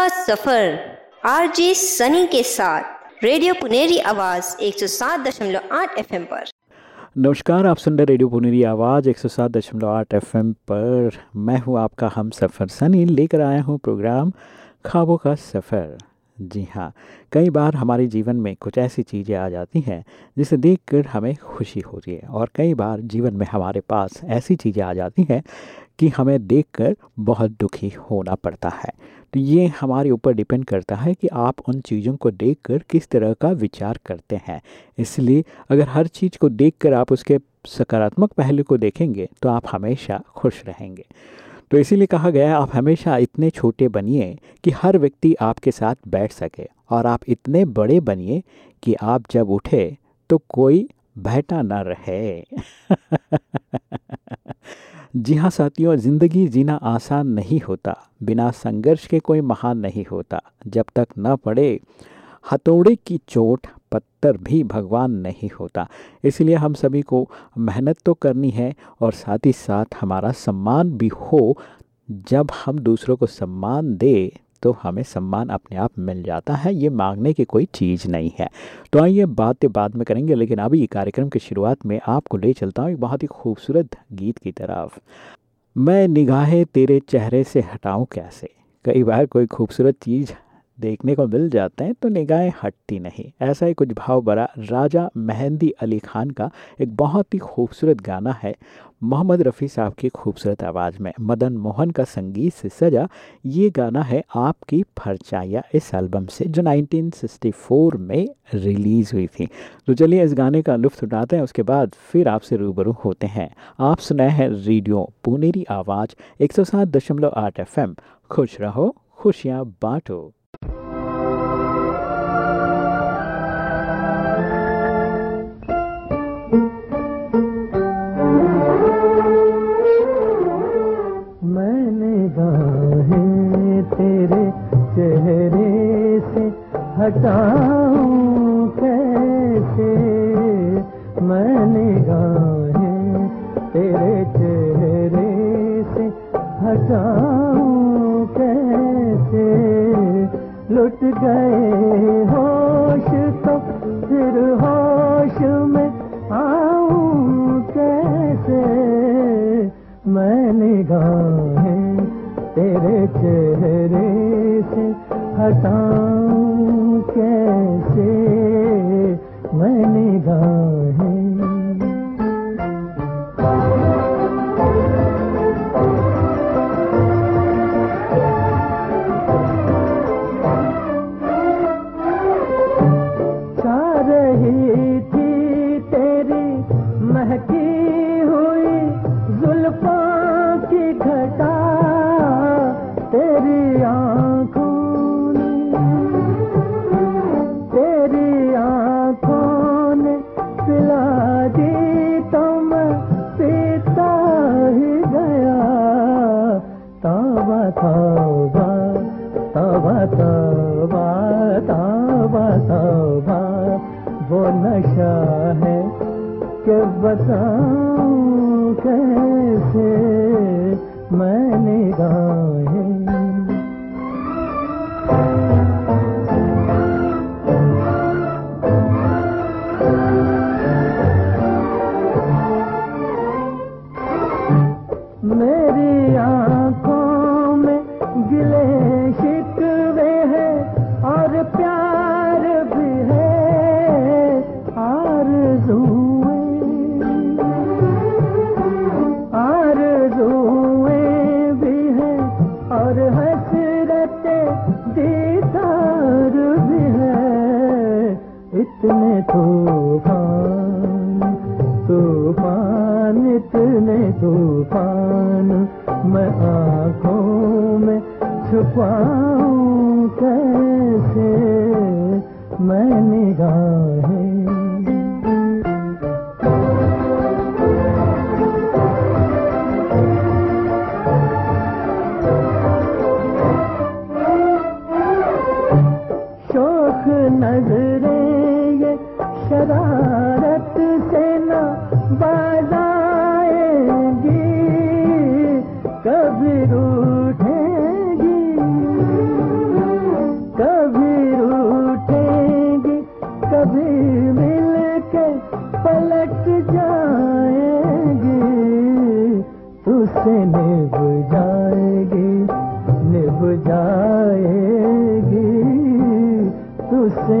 का सफ़र, आरजे सनी के साथ, रेडियो पुनेरी आवाज़ 107.8 एफएम पर। नमस्कार, आप सुन रहे रेडियो पुनेरी आवाज़ 107.8 एफएम पर। मैं हूँ आपका हम सफ़र सनी, लेकर आया हूँ प्रोग्राम ख्वाबों का सफ़र। जी हाँ कई बार हमारे जीवन में कुछ ऐसी चीज़ें आ जाती हैं जिसे देखकर हमें खुशी होती है, और कई बार जीवन में हमारे पास ऐसी चीज़ें आ जाती हैं कि हमें देखकर बहुत दुखी होना पड़ता है। तो ये हमारे ऊपर डिपेंड करता है कि आप उन चीज़ों को देखकर किस तरह का विचार करते हैं। इसलिए अगर हर चीज़ को देखकर आप उसके सकारात्मक पहलू को देखेंगे तो आप हमेशा खुश रहेंगे। तो इसीलिए कहा गया आप हमेशा इतने छोटे बनिए कि हर व्यक्ति आपके साथ बैठ सके और आप इतने बड़े बनिए कि आप जब उठे तो कोई बैठा ना रहे। जी हाँ साथियों, ज़िंदगी जीना आसान नहीं होता। बिना संघर्ष के कोई महान नहीं होता। जब तक न पड़े हथौड़े की चोट, पत्थर भी भगवान नहीं होता। इसलिए हम सभी को मेहनत तो करनी है और साथ ही साथ हमारा सम्मान भी हो। जब हम दूसरों को सम्मान दे तो हमें सम्मान अपने आप मिल जाता है, ये मांगने की कोई चीज़ नहीं है। तो आइए बातें बाद में करेंगे, लेकिन अभी कार्यक्रम की शुरुआत में आपको ले चलता हूँ एक बहुत ही खूबसूरत गीत की तरफ़। मैं निगाहें तेरे चेहरे से हटाऊँ कैसे? कई बार कोई खूबसूरत चीज़ देखने को मिल जाते हैं तो निगाहें हटती नहीं। ऐसा ही कुछ भाव भरा राजा मेहंदी अली खान का एक बहुत ही खूबसूरत गाना है, मोहम्मद रफ़ी साहब की खूबसूरत आवाज़ में। मदन मोहन का संगीत से सजा ये गाना है आपकी फरचाइया इस एल्बम से, जो 1964 में रिलीज़ हुई थी। तो चलिए इस गाने का लुफ्त उठाते हैं, उसके बाद फिर आपसे रूबरू होते हैं। आप सुनाए हैं रेडियो पुनेरी आवाज़ 107.8 एफएम। खुश रहो, खुशियाँ बांटो। हटाऊं कैसे मैंने गाहें तेरे चेहरे से हटाऊं कैसे? लुट गए होश तो फिर होश में आऊँ कैसे? मैंने गाहें तेरे चेहरे से हटाऊं कैसे रूठेंगी कभी रूठेंगी कभी पलट जाएँगी। निभ जाएगी जाएगी। तुझसे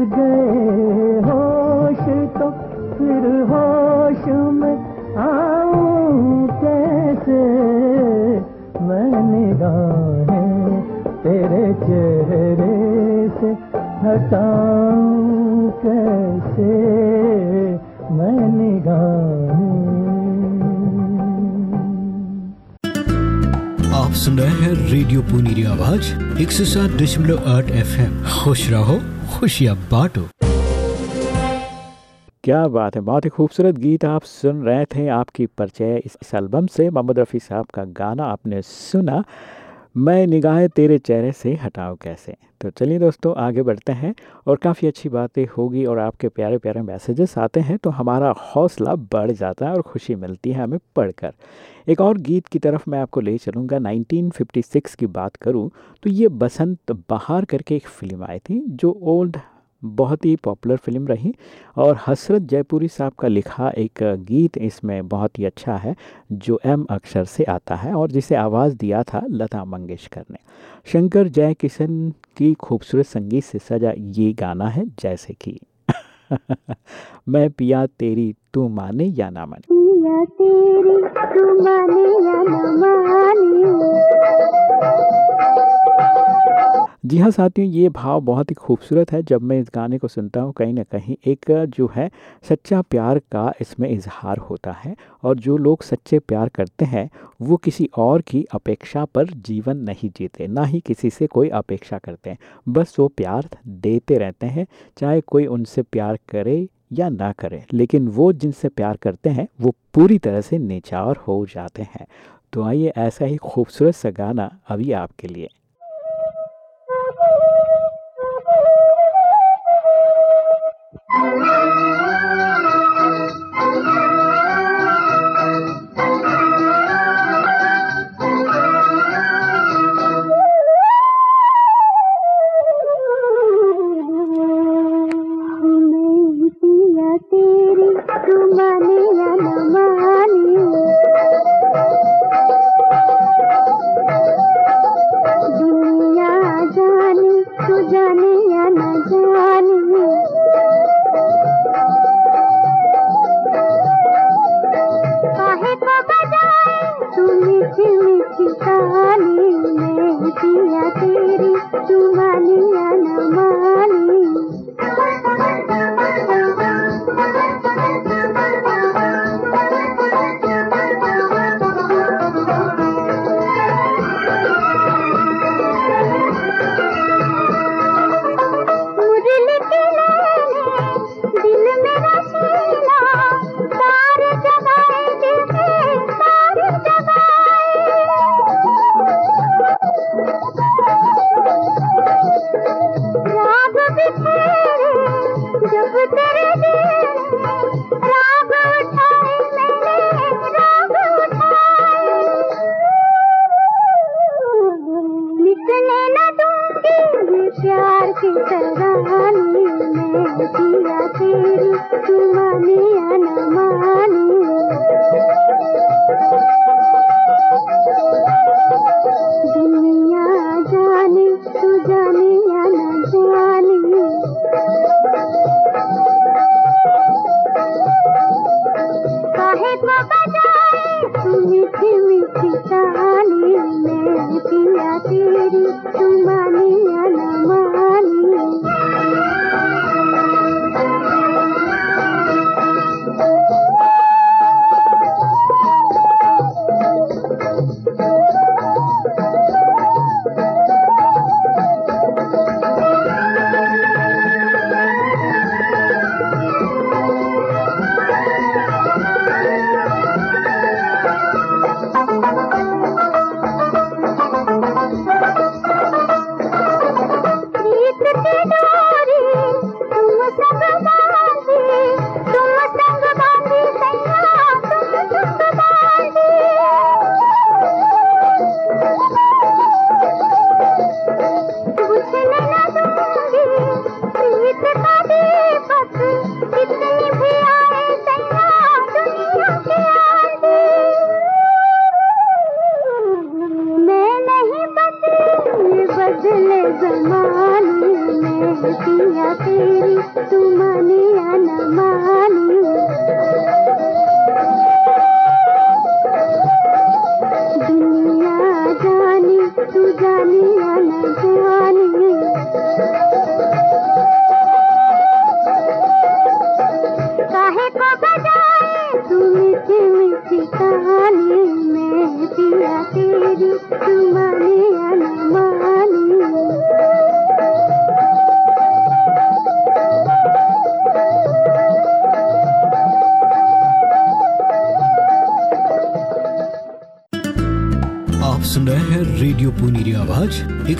गए होश तो फिर होश में आऊँ कैसे? मैं निगाहें तेरे चेहरे से हटाऊं कैसे? मैं निगाहें आप सुन रहे हैं रेडियो पुनीरी आवाज़ एक सौ सात दशमलव आठ एफ़ एम खुश रहो खुशियाँ बांटो। क्या बात है बहुत ही खूबसूरत गीत आप सुन रहे थे आपकी परिचय इस, एल्बम से। मोहम्मद रफ़ी साहब का गाना आपने सुना। मैं निगाहें तेरे चेहरे से हटाओ कैसे? तो चलिए दोस्तों, आगे बढ़ते हैं और काफ़ी अच्छी बातें होगी और आपके प्यारे प्यारे मैसेजेस आते हैं तो हमारा हौसला बढ़ जाता है और खुशी मिलती है हमें पढ़कर। एक और गीत की तरफ़ मैं आपको ले चलूँगा 1956 की बात करूँ तो ये बसंत बहार करके एक फ़िल्म आई थी, जो ओल्ड बहुत ही पॉपुलर फ़िल्म रही और हसरत जयपुरी साहब का लिखा एक गीत इसमें बहुत ही अच्छा है, जो एम अक्षर से आता है और जिसे आवाज़ दिया था लता मंगेशकर ने। शंकर जय किशन की खूबसूरत संगीत से सजा ये गाना है जैसे कि, मैं पिया तेरी तू माने या ना माने। पिया तेरी, तू माने या न माने। जी हाँ साथियों, ये भाव बहुत ही खूबसूरत है। जब मैं इस गाने को सुनता हूँ, कहीं ना कहीं एक जो है सच्चा प्यार का इसमें इजहार होता है और जो लोग सच्चे प्यार करते हैं, वो किसी और की अपेक्षा पर जीवन नहीं जीते, ना ही किसी से कोई अपेक्षा करते हैं। बस वो प्यार देते रहते हैं, चाहे कोई उनसे प्यार करे या ना करें। लेकिन वो जिनसे प्यार करते हैं, वो पूरी तरह से नेचार हो जाते हैं। तो आइए ऐसा ही खूबसूरत सा गाना अभी आपके लिए। मैं तू मीठी मीठी ताली मैं दिया तेरी तू माने। या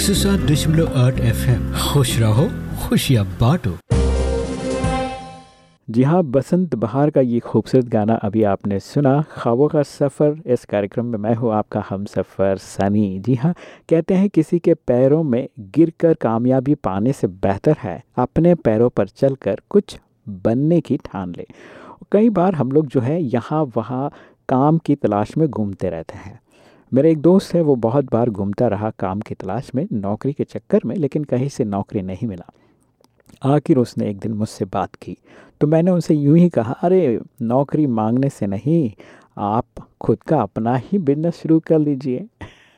एक सौ सात दशमलव आठ एफ़ एम खुश रहो, खुशियाँ बांटो। जी हाँ बसंत बहार का ये खूबसूरत गाना अभी आपने सुना। ख्वाबों का सफ़र, इस कार्यक्रम में मैं हूँ आपका हम सफ़र सनी। जी हाँ कहते हैं किसी के पैरों में गिरकर कामयाबी पाने से बेहतर है, अपने पैरों पर चलकर कुछ बनने की ठान ले। कई बार हम लोग जो है यहाँ वहाँ काम की तलाश में घूमते रहते हैं। मेरा एक दोस्त है, वो बहुत बार घूमता रहा काम की तलाश में, नौकरी के चक्कर में, लेकिन कहीं से नौकरी नहीं मिला। आखिर उसने एक दिन मुझसे बात की तो मैंने उनसे यूँ ही कहा, अरे, नौकरी मांगने से नहीं, आप खुद का अपना ही बिज़नेस शुरू कर लीजिए।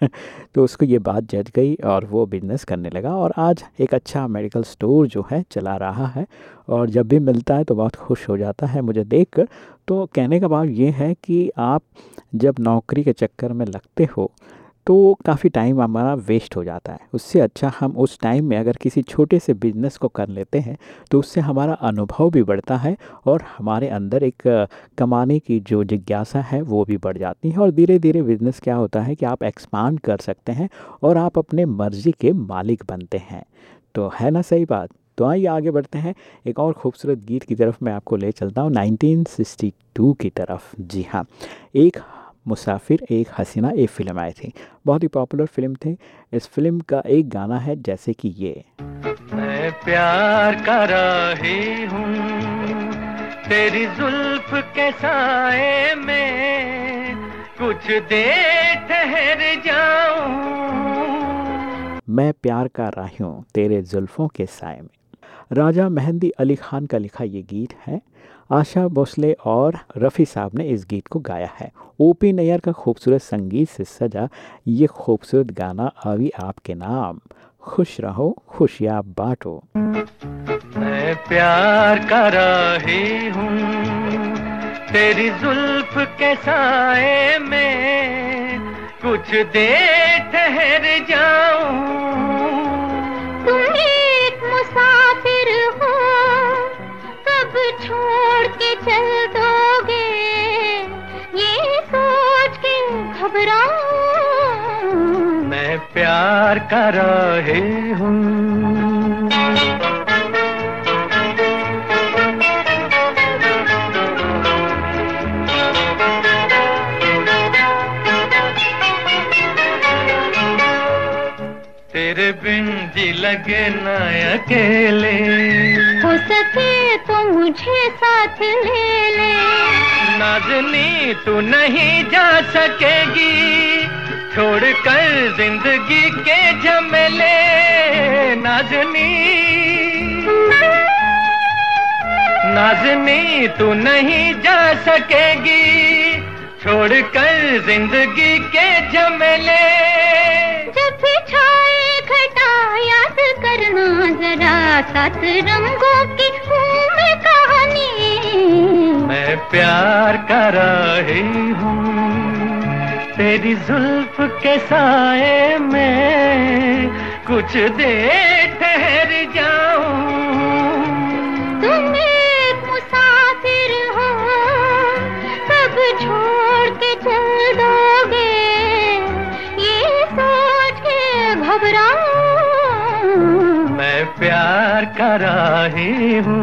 तो उसको ये बात जज गई और वो बिज़नेस करने लगा और आज एक अच्छा मेडिकल स्टोर जो है चला रहा है और जब भी मिलता है तो बहुत खुश हो जाता है मुझे देख तो कहने का भाव ये है कि आप जब नौकरी के चक्कर में लगते हो तो काफ़ी टाइम हमारा वेस्ट हो जाता है। उससे अच्छा हम उस टाइम में अगर किसी छोटे से बिज़नेस को कर लेते हैं तो उससे हमारा अनुभव भी बढ़ता है और हमारे अंदर एक कमाने की जो जिज्ञासा है, वो भी बढ़ जाती है। और धीरे धीरे बिज़नेस क्या होता है कि आप एक्सपांड कर सकते हैं और आप अपने मर्ज़ी के मालिक बनते हैं। तो है ना सही बात? तो आइए आगे बढ़ते हैं। एक और खूबसूरत गीत की तरफ़ मैं आपको ले चलता हूँ 1962 की तरफ़। जी हाँ। एक मुसाफिर एक हसीना एक फ़िल्म आई थी। बहुत ही पॉपुलर फ़िल्म थी। इस फ़िल्म का एक गाना है जैसे कि ये। मैं प्यार कर रही हूँ तेरी जुल्फ के साए में कुछ देर ठहर जाऊँ। मैं प्यार कर रही हूँ तेरे जुल्फ़ों के साय में। राजा मेहंदी अली खान का लिखा ये गीत है आशा भोसले और रफ़ी साहब ने इस गीत को गाया है। ओपी नैयर का खूबसूरत संगीत से सजा ये खूबसूरत गाना अभी आपके नाम। खुश रहो, खुशियाँ बांटो। मैं प्यार कर रही हूँ, तेरी जुल्फ के साए में कुछ देर ठहर जाऊँ। छोड़ के चल दोगे? ये सोच के घबराऊं? मैं प्यार कर रही हूँ। लगे ना अकेले। हो सके तो मुझे साथ ले ले। नाजनी तू नहीं जा सकेगी छोड़ कर ज़िंदगी के झमेले। नाजनी नाजनी तू नहीं जा सकेगी छोड़ कर ज़िंदगी के झमेले। जब भी छाए याद करना जरा सात रंगों की मैं कहानी। मैं प्यार कर रही हूँ तेरी जुल्फ के साए में कुछ देर ठहर जाऊँ। तुम एक मुसाफिर हो सब छोड़ के प्यार कर रही हूँ।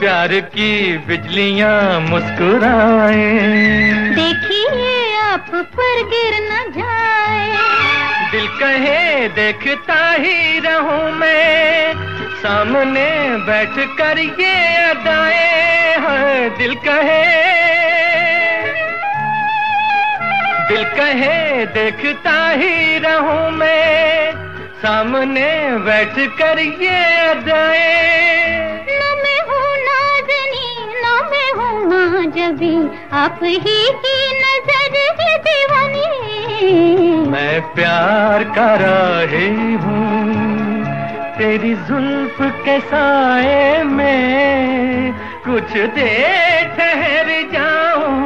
प्यार की बिजलियाँ मुस्कुराए। देखिए आप पर गिर न जाए। दिल कहे देखता ही रहूँ मैं। सामने बैठ कर ये अदाएँ हैं दिल कहे। दिल कहे देखता ही रहूँ मैं। सामने बैठ कर ये अदाएँ। न मैं हूँ नाजनी न मैं हूँ नाजबी आप ही की नज़र है दीवानी। मैं प्यार का राही हूँ। तेरी जुल्फ के साए में कुछ देर ठहर जाऊँ।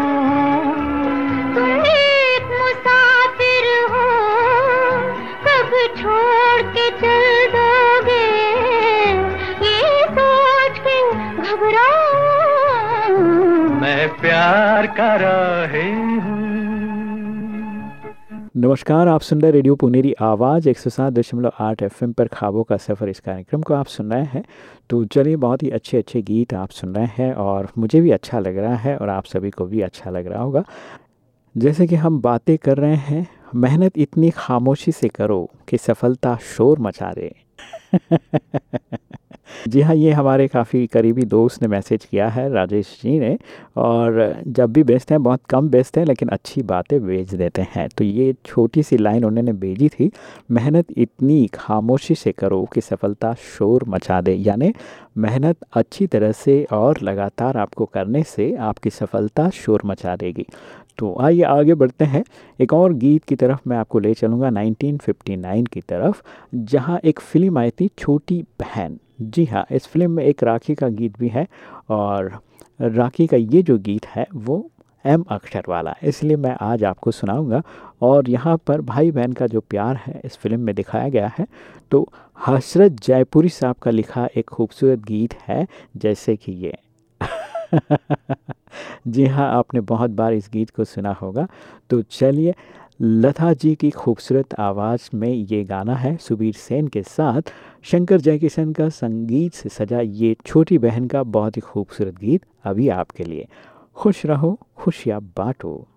मुसाफिर हो कब छोड़ के चल दोगे? ये सोच के घबराऊं। मैं प्यार का राही हूँ। नमस्कार, आप सुन रहे रेडियो पुनेरी आवाज़, एक सौ सात दशमलव आठ एफ़ पर खाबों का सफ़र इस कार्यक्रम को आप सुन रहे हैं। तो चलिए, बहुत ही अच्छे अच्छे गीत आप सुन रहे हैं और मुझे भी अच्छा लग रहा है और आप सभी को भी अच्छा लग रहा होगा। जैसे कि हम बातें कर रहे हैं, मेहनत इतनी खामोशी से करो कि सफलता शोर मचा दे। जी हाँ ये हमारे काफ़ी करीबी दोस्त ने मैसेज किया है, राजेश जी ने, और जब भी बेचते हैं, बहुत कम बेचते हैं, लेकिन अच्छी बातें बेच देते हैं। तो ये छोटी सी लाइन उन्होंने भेजी थी, मेहनत इतनी खामोशी से करो कि सफलता शोर मचा दे। यानी मेहनत अच्छी तरह से और लगातार आपको करने से आपकी सफलता शोर मचा देगी। तो आइए आगे बढ़ते हैं। एक और गीत की तरफ़ मैं आपको ले चलूँगा 1959 की तरफ़, जहाँ एक फ़िल्म आई थी, छोटी बहन। जी हाँ इस फ़िल्म में एक राखी का गीत भी है और राखी का ये जो गीत है वो एम अक्षर वाला इसलिए मैं आज आपको सुनाऊँगा और यहाँ पर भाई बहन का जो प्यार है इस फ़िल्म में दिखाया गया है। तो हसरत जयपुरी साहब का लिखा एक खूबसूरत गीत है, जैसे कि ये। जी हाँ आपने बहुत बार इस गीत को सुना होगा। तो चलिए लता जी की खूबसूरत आवाज़ में ये गाना है, सुबीर सेन के साथ। शंकर जयकिशन का संगीत से सजा ये छोटी बहन का बहुत ही खूबसूरत गीत अभी आपके लिए। खुश रहो, खुशियाँ बांटो।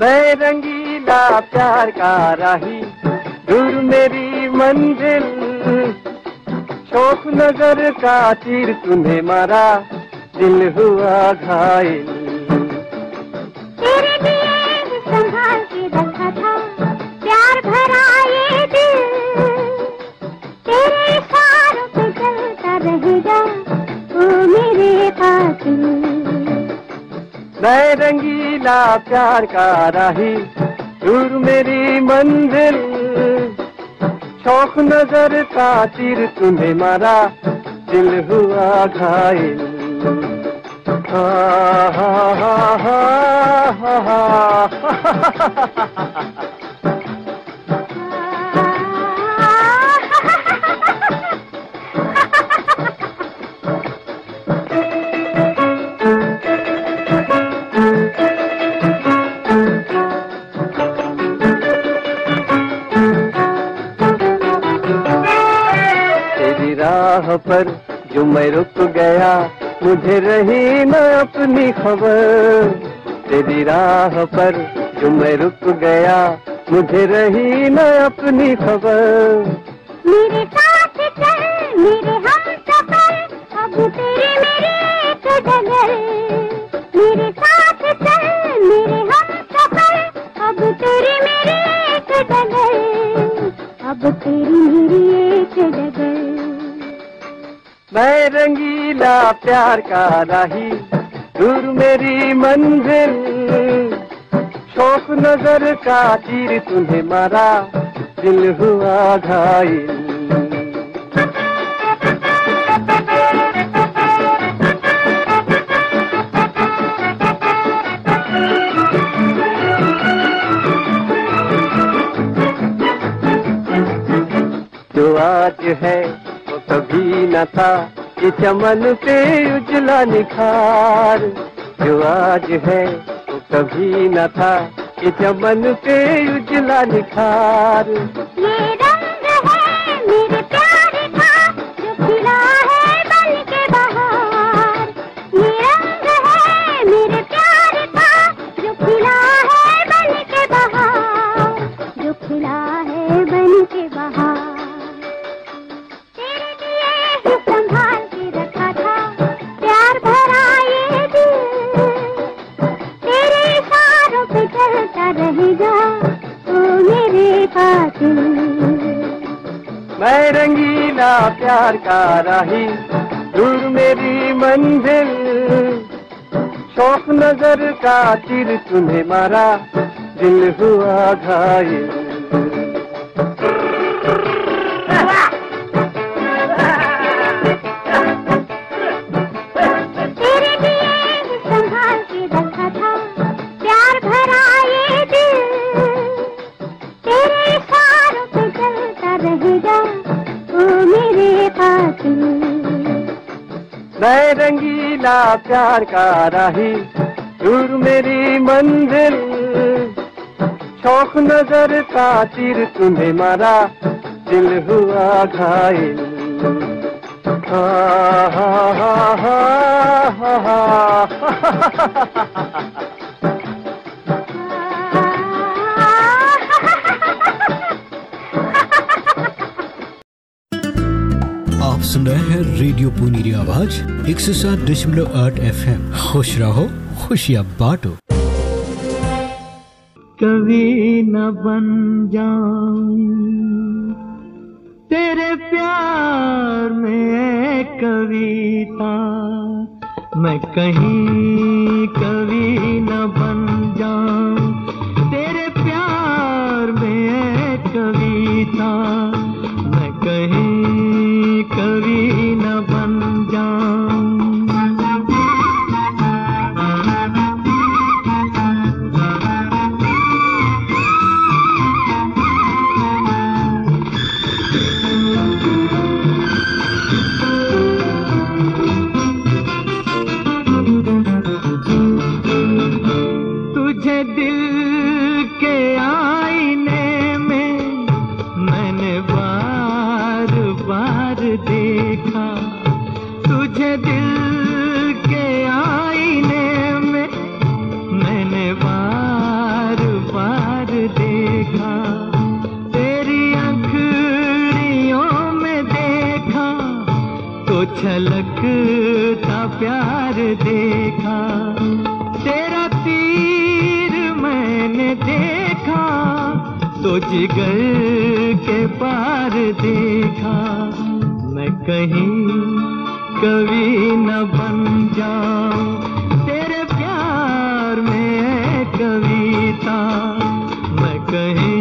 मैं रंगीला प्यार का राही, दूर मेरी मंजिल। शोक नगर का तीर तुम्हें मारा, दिल हुआ घायल। मेरे कातिल मैं रंगीला प्यार का राही दूर मेरी मंजिल शौक नज़र का तीर तुम्हें मारा दिल हुआ घायल हा हा हा हा हा हा पर जो मैं रुक गया, मुझे रही न अपनी खबर। तेरी राह पर जो मैं रुक गया, मुझे रही न अपनी खबर। मेरे साथ चल, मेरे हम सफ़र, अब तेरे मेरे एक डगर। मेरे साथ चल, मेरे हम सफ़र, अब तेरे मेरे एक डगर। अब तेरी मेरी एक डगर। मैं रंगीला प्यार का राही, दूर मेरी मंजिल। शौक नज़र का तीर तुम्हें मारा, दिल हुआ घायल। जो आज है कभी न था ये चमन पे उजला निखार। जो आज है वो कभी न था ये चमन पे उजला निखार। प्यार का राही, दूर मेरी मंजिल। शौक नज़र का तीर, तुम्हें मारा, दिल हुआ घायल। कातिल रंगीला प्यार का राही दूर मेरी मंजिल शौक नज़र का तीर तुम्हें मारा दिल हुआ घायल हा हा हा हा हा हा आप रहे हैं रेडियो पुनीरी आवाज़, एक सौ सात दशमलव आठ एफ़ एम खुश रहो, खुशियाँ बांटो। कभी न बन जाऊँ, तेरे प्यार में कविता मैं कहीं कभी न बन जाऊँ। छलकता प्यार देखा। तेरा तीर मैंने देखा तो जिगर के पार देखा। मैं कहीं कभी न बन जाऊँ, तेरे प्यार में कविता। मैं कहीं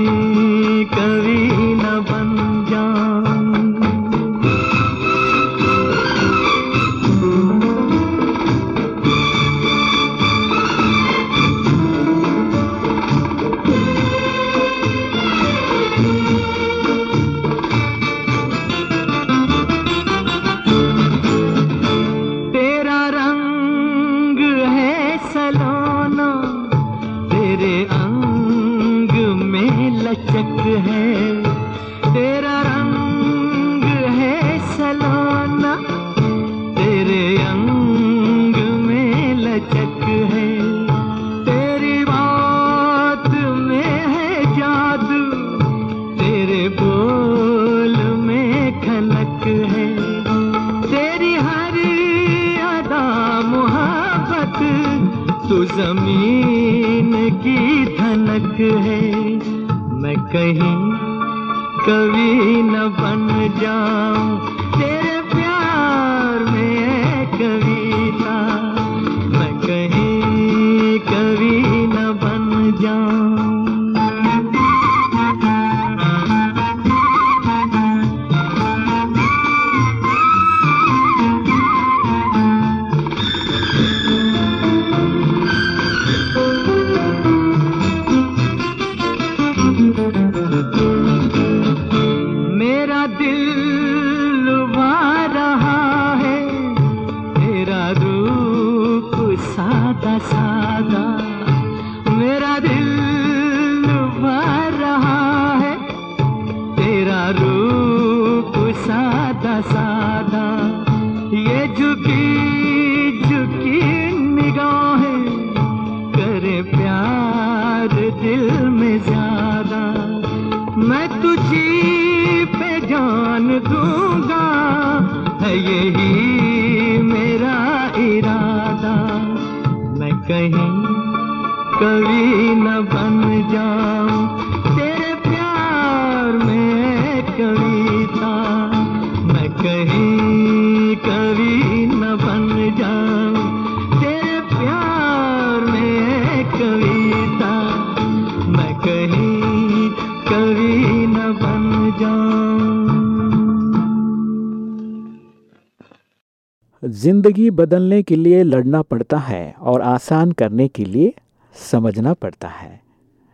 ज़िंदगी बदलने के लिए लड़ना पड़ता है और आसान करने के लिए समझना पड़ता है।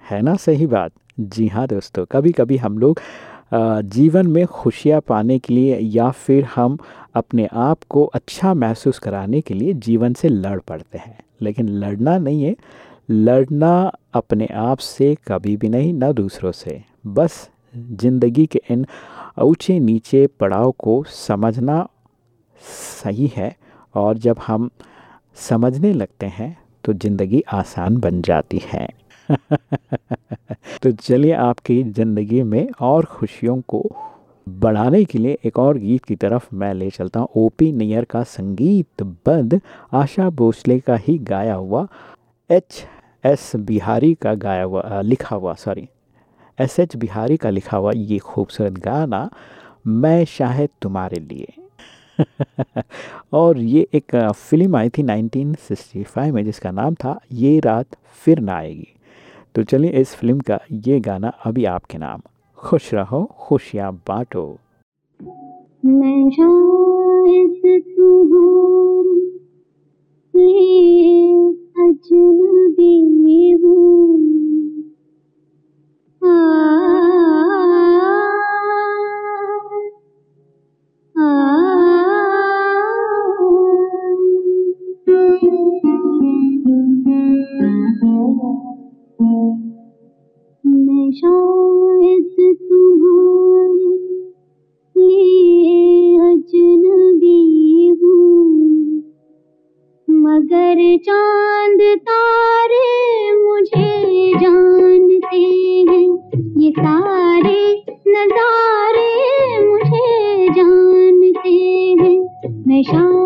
है ना? सही बात। जी हाँ दोस्तों कभी कभी हम लोग जीवन में खुशियाँ पाने के लिए या फिर हम अपने आप को अच्छा महसूस कराने के लिए जीवन से लड़ पड़ते हैं। लेकिन लड़ना नहीं है। लड़ना अपने आप से कभी भी नहीं, ना दूसरों से। बस ज़िंदगी के इन ऊँचे नीचे पड़ाव को समझना सही है और जब हम समझने लगते हैं तो ज़िंदगी आसान बन जाती है। तो चलिए आपकी ज़िंदगी में और खुशियों को बढ़ाने के लिए एक और गीत की तरफ़ मैं ले चलता हूँ। ओपी नैयर का संगीत बंद, आशा भोसले का ही गाया हुआ, एच एस बिहारी का गाया हुआ लिखा हुआ, सॉरी, एस एच बिहारी का लिखा हुआ ये खूबसूरत गाना मैं शायद तुम्हारे लिए। और ये एक फ़िल्म आई थी 1965 में, जिसका नाम था ये रात फिर ना आएगी। तो चलिए इस फ़िल्म का ये गाना अभी आपके नाम। खुश रहो, खुशियाँ बांटो। अजनबी हूँ। शायद तुम्हारी लिए अजनबी हूँ। मगर चाँद तारे मुझे जानते हैं। ये सारे नजारे मुझे जानते हैं। मैं शायद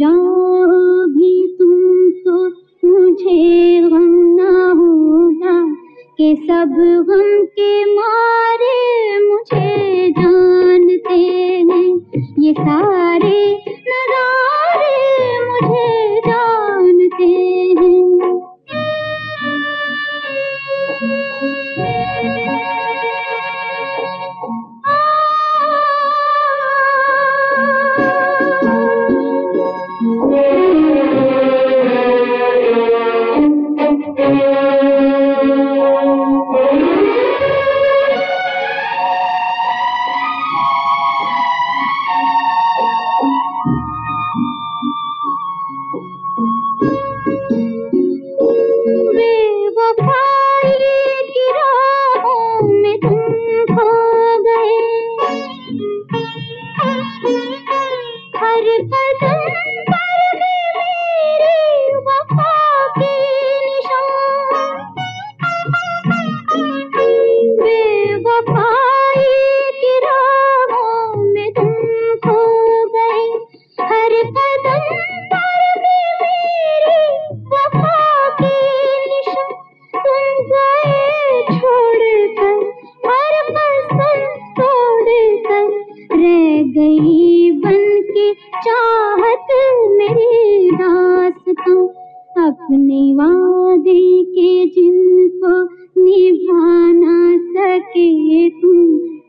भूल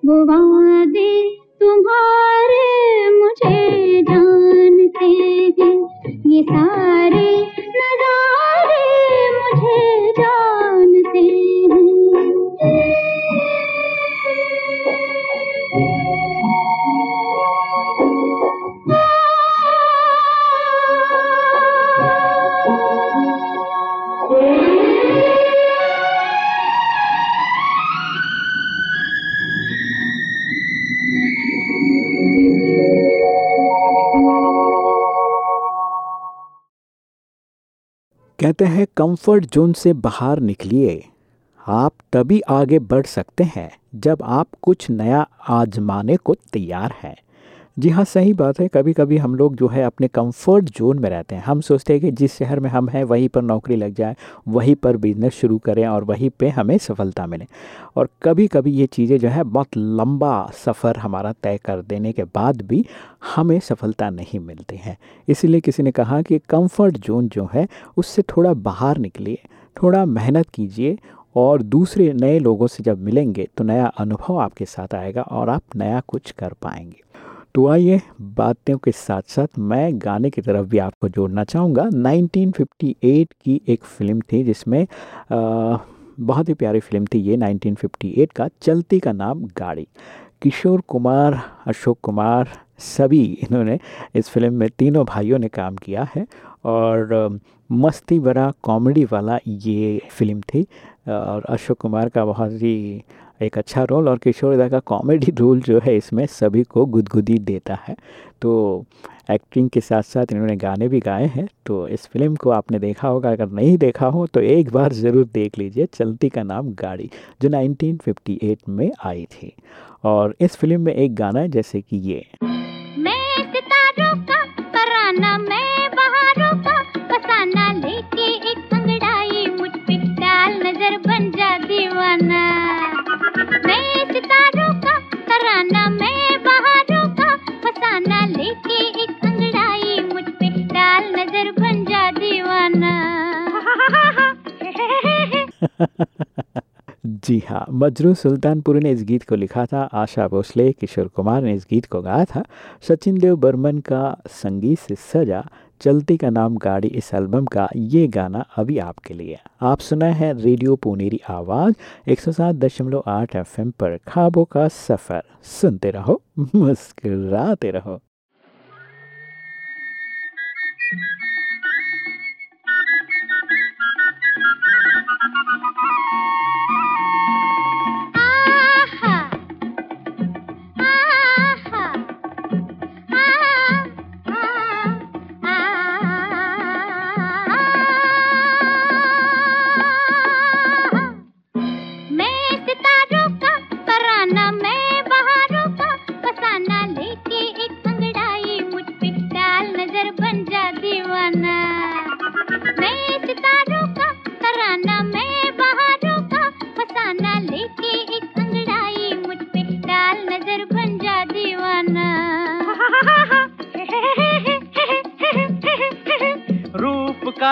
तुम वो कहते हैं, कंफर्ट जोन से बाहर निकलिए। आप तभी आगे बढ़ सकते हैं जब आप कुछ नया आजमाने को तैयार हैं। जी हाँ सही बात है। कभी कभी हम लोग जो है अपने कंफर्ट जोन में रहते हैं। हम सोचते हैं कि जिस शहर में हम हैं, वहीं पर नौकरी लग जाए, वहीं पर बिज़नेस शुरू करें और वहीं पे हमें सफलता मिले। और कभी कभी ये चीज़ें जो है, बहुत लंबा सफ़र हमारा तय कर देने के बाद भी हमें सफलता नहीं मिलती है। इसीलिए किसी ने कहा कि कंफर्ट जोन जो है, उससे थोड़ा बाहर निकलिए, थोड़ा मेहनत कीजिए और दूसरे नए लोगों से जब मिलेंगे तो नया अनुभव आपके साथ आएगा और आप नया कुछ कर पाएँगे। तो आइए बातों के साथ साथ मैं गाने की तरफ़ भी आपको जोड़ना चाहूँगा। 1958 की एक फ़िल्म थी जिसमें आ, बहुत ही प्यारी फ़िल्म थी ये 1958 का चलती का नाम गाड़ी। किशोर कुमार अशोक कुमार सभी इन्होंने इस फ़िल्म में तीनों भाइयों ने काम किया है और मस्ती भरा कॉमेडी वाला ये फ़िल्म थी। और अशोक कुमार का बहुत ही एक अच्छा रोल और किशोर दा का कॉमेडी रोल जो है इसमें सभी को गुदगुदी देता है। तो एक्टिंग के साथ साथ इन्होंने गाने भी गाए हैं तो इस फ़िल्म को आपने देखा होगा, अगर नहीं देखा हो तो एक बार ज़रूर देख लीजिए, चलती का नाम गाड़ी, जो 1958 में आई थी। और इस फ़िल्म में एक गाना है, जैसे कि ये। मैं जी हाँ मजरू सुल्तानपुरी ने इस गीत को लिखा था, आशा भोसले, किशोर कुमार ने इस गीत को गाया था, सचिन देव बर्मन का संगीत से सजा, चलती का नाम गाड़ी इस एल्बम का, ये गाना अभी आपके लिए। आप सुना है रेडियो पुनेरी आवाज़ 107.8 एफएम पर, खाबों का सफ़र। सुनते रहो, मुस्कुराते रहो।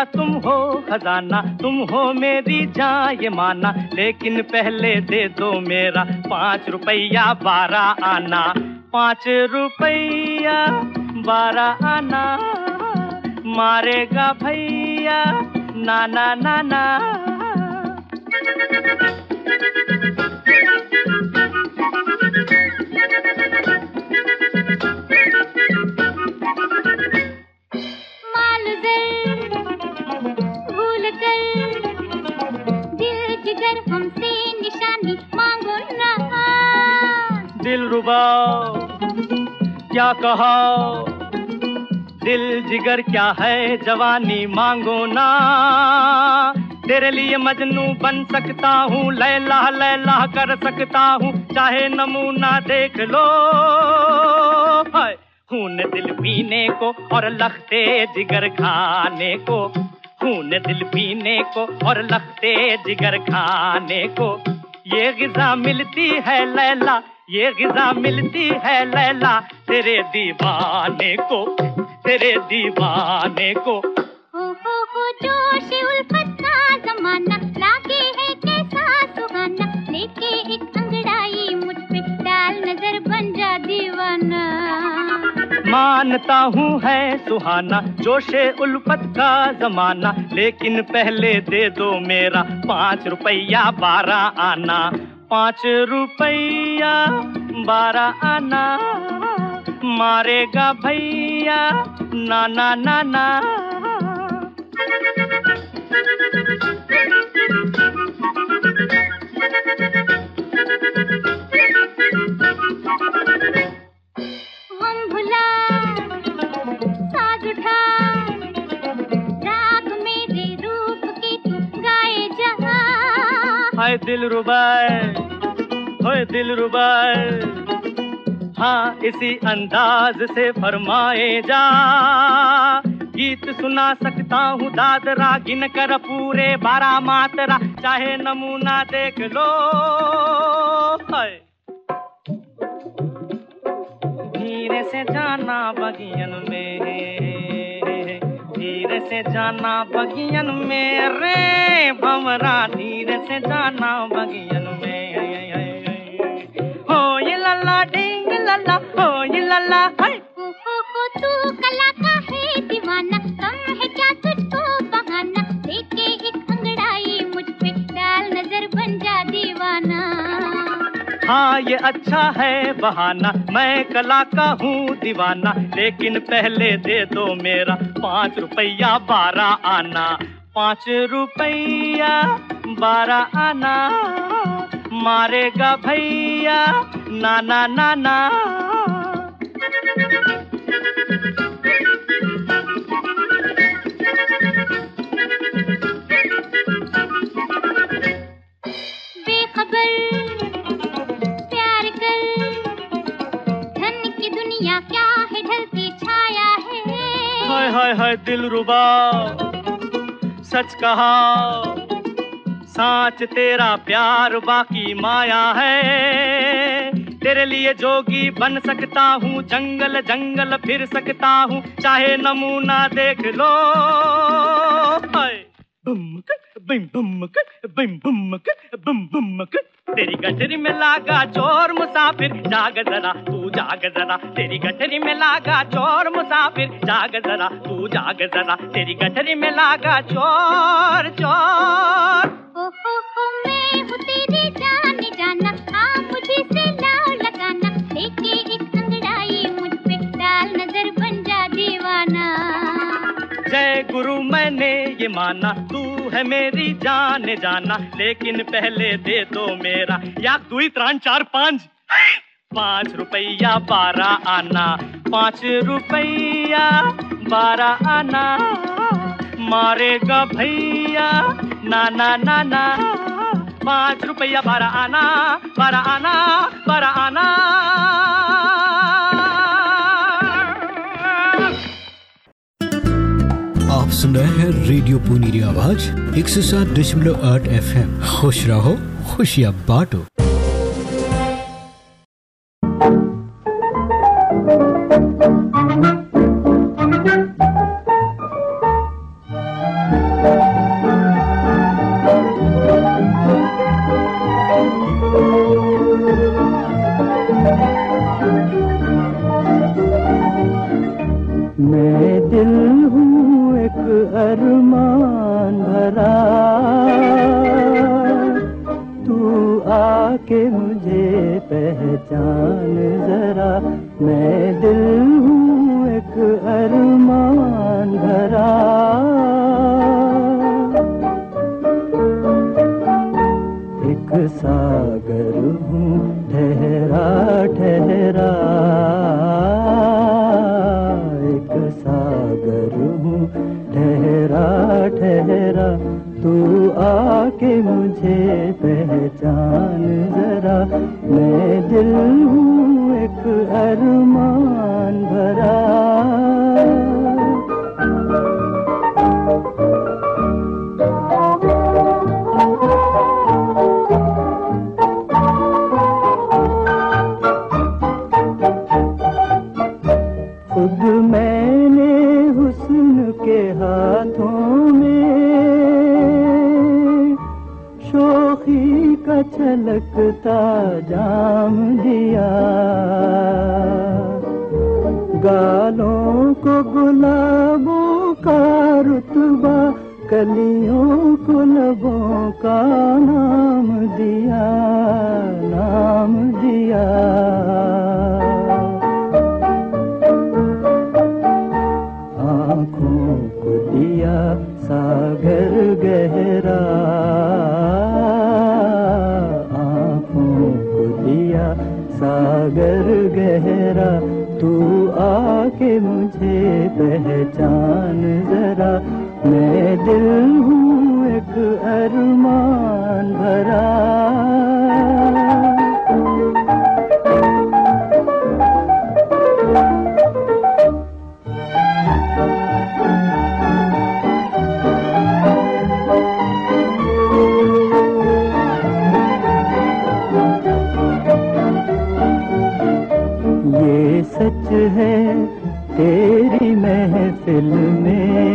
का तुम हो खजाना, तुम हो मेरी जान ये माना। लेकिन पहले दे दो मेरा पाँच रुपया बारह आना। पाँच रुपया बारह आना। मारेगा भैया नाना नाना माल दिल रुबा क्या कहा दिल जिगर क्या है जवानी, मांगो ना। तेरे लिए मजनू बन सकता हूँ लैला लैला कर सकता हूँ, चाहे नमूना देख लो। खून दिल पीने को और लखते जिगर खाने को। खून दिल पीने को और लखते जिगर खाने को। ये गिजा मिलती है, लैला ये गिजा मिलती है लैला तेरे दीवाने को तेरे दीवाने को। हो हो हो जोश उल्फत का जमाना लागे है कैसा सुहाना। लेके एक अंगड़ाई मुझ पे डाल नज़र बन जा दीवाना। मानता हूँ है सुहाना जोशे उल्फत का जमाना। लेकिन पहले दे दो मेरा पाँच रुपया बारह आना। पाँच रुपया बारह आना मारेगा भैया ना ना ना ना हम भुला साज उठा राग मेरे रूप की गाए जहाँ। हाय दिल रुबाए। हाय दिल रुबाए। हाँ इसी अंदाज से फरमाए जा। गीत सुना सकता हूँ दादरा गिन कर पूरे बारह मात्रा चाहे नमूना देख लो। हाय। धीरे से जाना बगियन में धीरे से जाना बगियन में रे भंवरा, धीरे से जाना बगियन में हो ये लल्ला डिंग लल्ला हो ये लल्ला हाय हो हो हो तू कला का है दीवाना कम है क्या तुझको बहाना? लेके एक अंगड़ाई मुझ पे डाल नज़र बन जा दीवाना। हाँ ये अच्छा है बहाना मैं कला का हूँ दीवाना लेकिन पहले दे दो मेरा पाँच रुपया बारह आना। पाँच रुपया बारह आना। मारेगा भैया ना ना ना ना बेखबर प्यार कर। धन की दुनिया क्या है ढलती छाया है। हाय हाय हाय दिल रुबा सच कहा साच तेरा प्यार बाकी माया है। तेरे लिए जोगी बन सकता हूँ, जंगल जंगल फिर सकता हूँ, चाहे नमूना देख लो। बम बम बिम बुमक बम बुमक तेरी गठरी में लागा चोर मुसाफिर जाग जरा तू जाग जरा। तेरी गठरी में लागा चोर मुसाफिर जाग जरा तू जाग जरा। तेरी गठरी में लागा चोर चोर। ओ हो हो मैं हूँ तेरी जान जाना हाँ मुझे से लाओ लगाना। लेके एक अंगड़ाई मुझ पे डाल नज़र बन जा दीवाना। जय गुरु मैंने ये माना तू है मेरी जान जाना, लेकिन पहले दे दो मेरा। या दुई त्राण चार पाँच। पाँच रुपया बारह आना, पाँच रुपया बारह आना। मारेगा भैया, ना ना ना ना। पाँच रुपया बारह आना बारह आना बारह आना। सुन रहे हैं रेडियो पुनीरी आवाज़ एक सौ सात दशमलव आठ एफ़ एम खुश रहो, खुशियाँ बांटो। शोखी का छलकता जाम दिया। गालों को गुलाबों का रुतबा, कलियों को लबों का नाम दिया नाम दिया। आँखों को दिया सागर गहरा। सागर गहरा तू आके मुझे पहचान जरा। मैं दिल हूँ एक अरमान भरा। है तेरी महफिल में।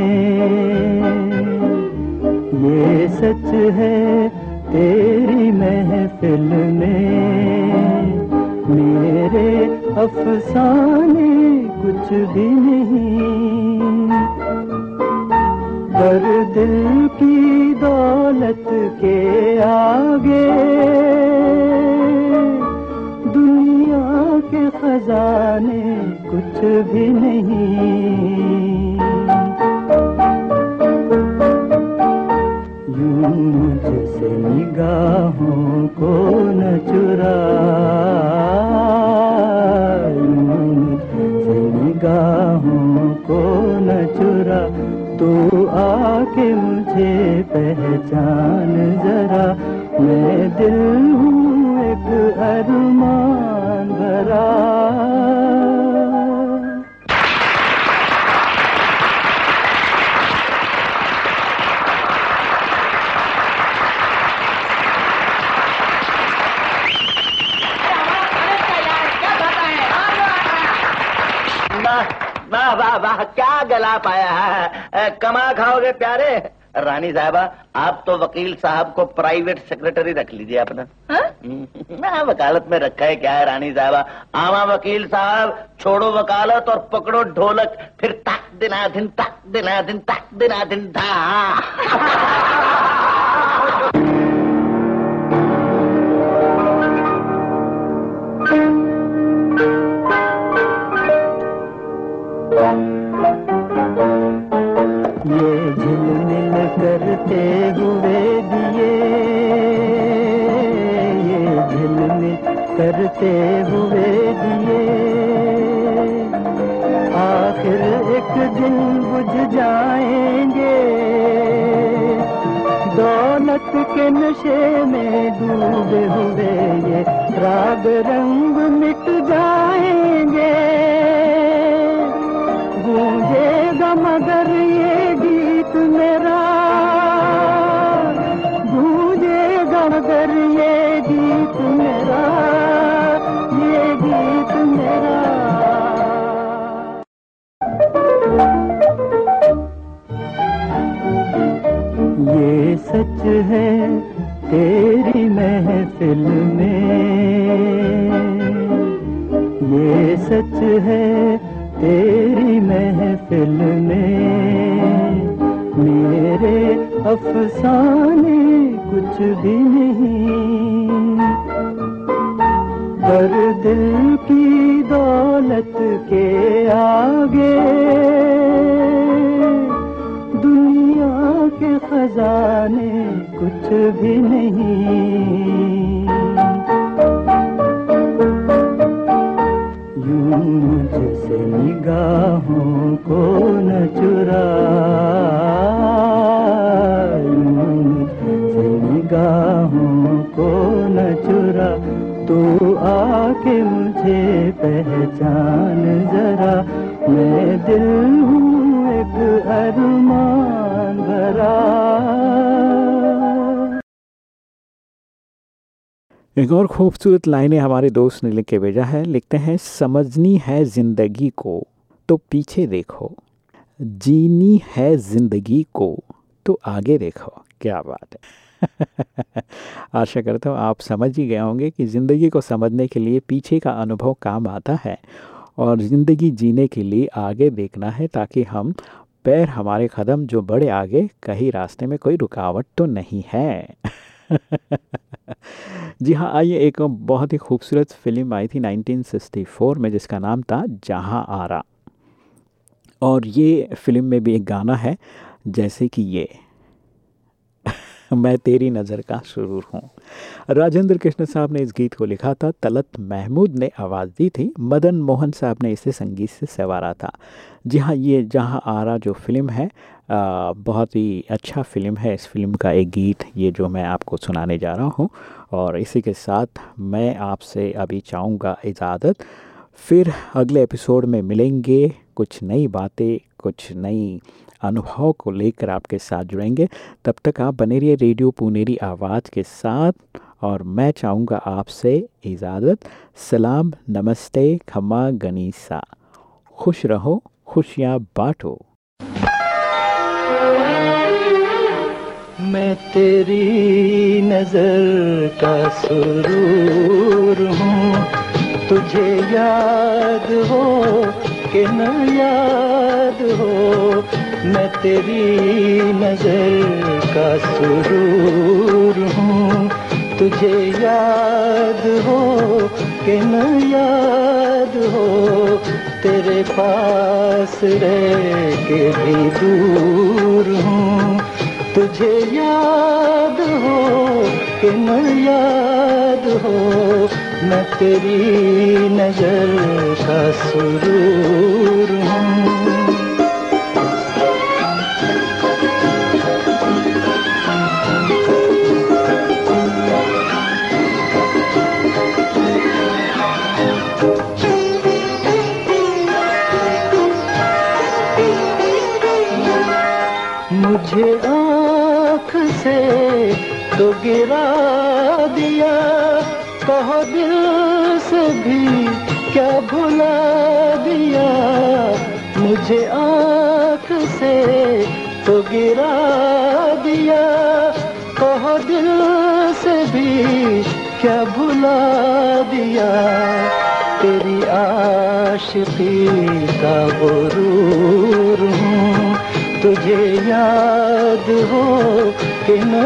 ये सच है तेरी महफिल में। मेरे अफसाने कुछ भी नहीं। पर दिल की दौलत के आगे कुछ भी नहीं। यूँ मुझसे निगाहों को न चुरा रानी साहबा आप तो वकील साहब को प्राइवेट सेक्रेटरी रख लीजिए अपना। हम्म, मैं वकालत में रखा है क्या है रानी साहबा? आवा वकील साहब छोड़ो वकालत और पकड़ो ढोलक फिर तक दिना दिन तक दिना दिन तक दिना दिन था ये करते हुए दिए। आखिर एक दिन बुझ जाएँगे। दौलत के नशे में डूबे हुए ये राग रंग मिट और खूबसूरत लाइनें हमारे दोस्त ने लिख के भेजा है। लिखते हैं, समझनी है ज़िंदगी को तो पीछे देखो। जीनी है ज़िंदगी को तो आगे देखो। क्या बात है। आशा करता हूँ आप समझ ही गए होंगे कि ज़िंदगी को समझने के लिए पीछे का अनुभव काम आता है और ज़िंदगी जीने के लिए आगे देखना है ताकि हम पैर हमारे कदम जो बड़े आगे, कहीं रास्ते में कोई रुकावट तो नहीं है। जी हाँ आइए एक बहुत ही खूबसूरत फ़िल्म आई थी 1964 में, जिसका नाम था जहाँ आरा। और ये फ़िल्म में भी एक गाना है, जैसे कि ये। मैं तेरी नज़र का सुरूर हूँ। राजेंद्र कृष्ण साहब ने इस गीत को लिखा था, तलत महमूद ने आवाज़ दी थी, मदन मोहन साहब ने इसे संगीत से संवारा था। जी हाँ ये जहाँ आरा जो फ़िल्म है आ, बहुत ही अच्छा फ़िल्म है। इस फ़िल्म का एक गीत ये जो मैं आपको सुनाने जा रहा हूँ। और इसी के साथ मैं आपसे अभी चाहूँगा इजाज़त। फिर अगले एपिसोड में मिलेंगे कुछ नई बातें कुछ नई अनुभव को लेकर आपके साथ जुड़ेंगे। तब तक आप बने रहिए रेडियो पुनेरी आवाज़ के साथ। और मैं चाहूँगा आपसे इजाज़त। सलाम नमस्ते खमा गनीसा। खुश रहो खुशियाँ बांटो। मैं तेरी नज़र का सुरूर हूँ। तुझे याद हो कि न याद हो, मैं तेरी नज़र का सुरूर हूँ। तुझे याद हो कि न याद हो, तेरे पास रह के भी दूर हूँ। तुझे याद हो न याद हो। मैं तेरी नज़र का सुरूर तुझे याद हो कि न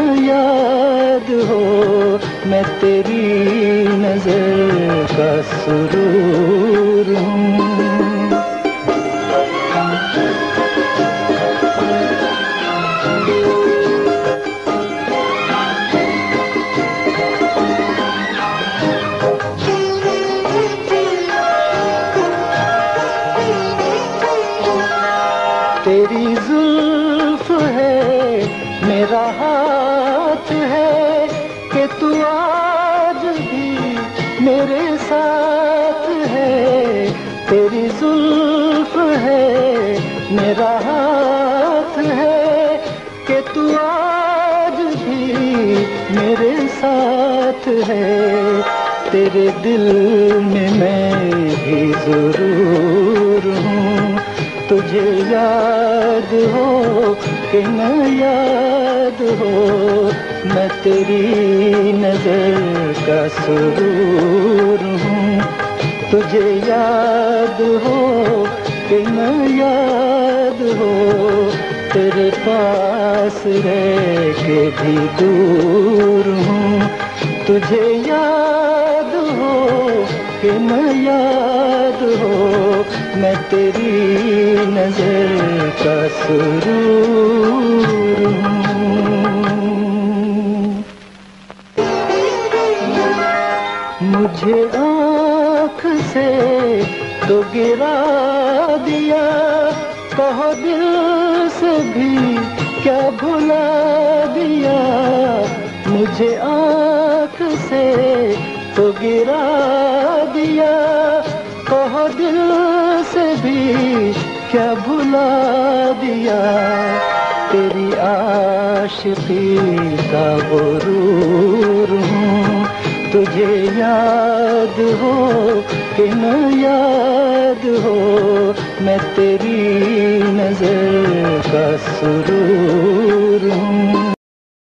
है, तेरे दिल में मैं भी ज़रूर हूँ। तुझे याद हो कि न याद हो, मैं तेरी नज़र का सुरूर हूँ। तुझे याद हो कि न याद हो, तेरे पास रह के भी दूर हूँ। तुझे याद हो कि न याद हो, मैं तेरी नज़र का सुरूर मुझे आँख से तो गिरा दिया, कहो गिरा दिया। कहो दिल से भी क्या भुला दिया। तेरी आशिकी का गुरूर हूँ। तुझे याद हो कि न याद हो, मैं तेरी नज़र का सुरूर हूँ।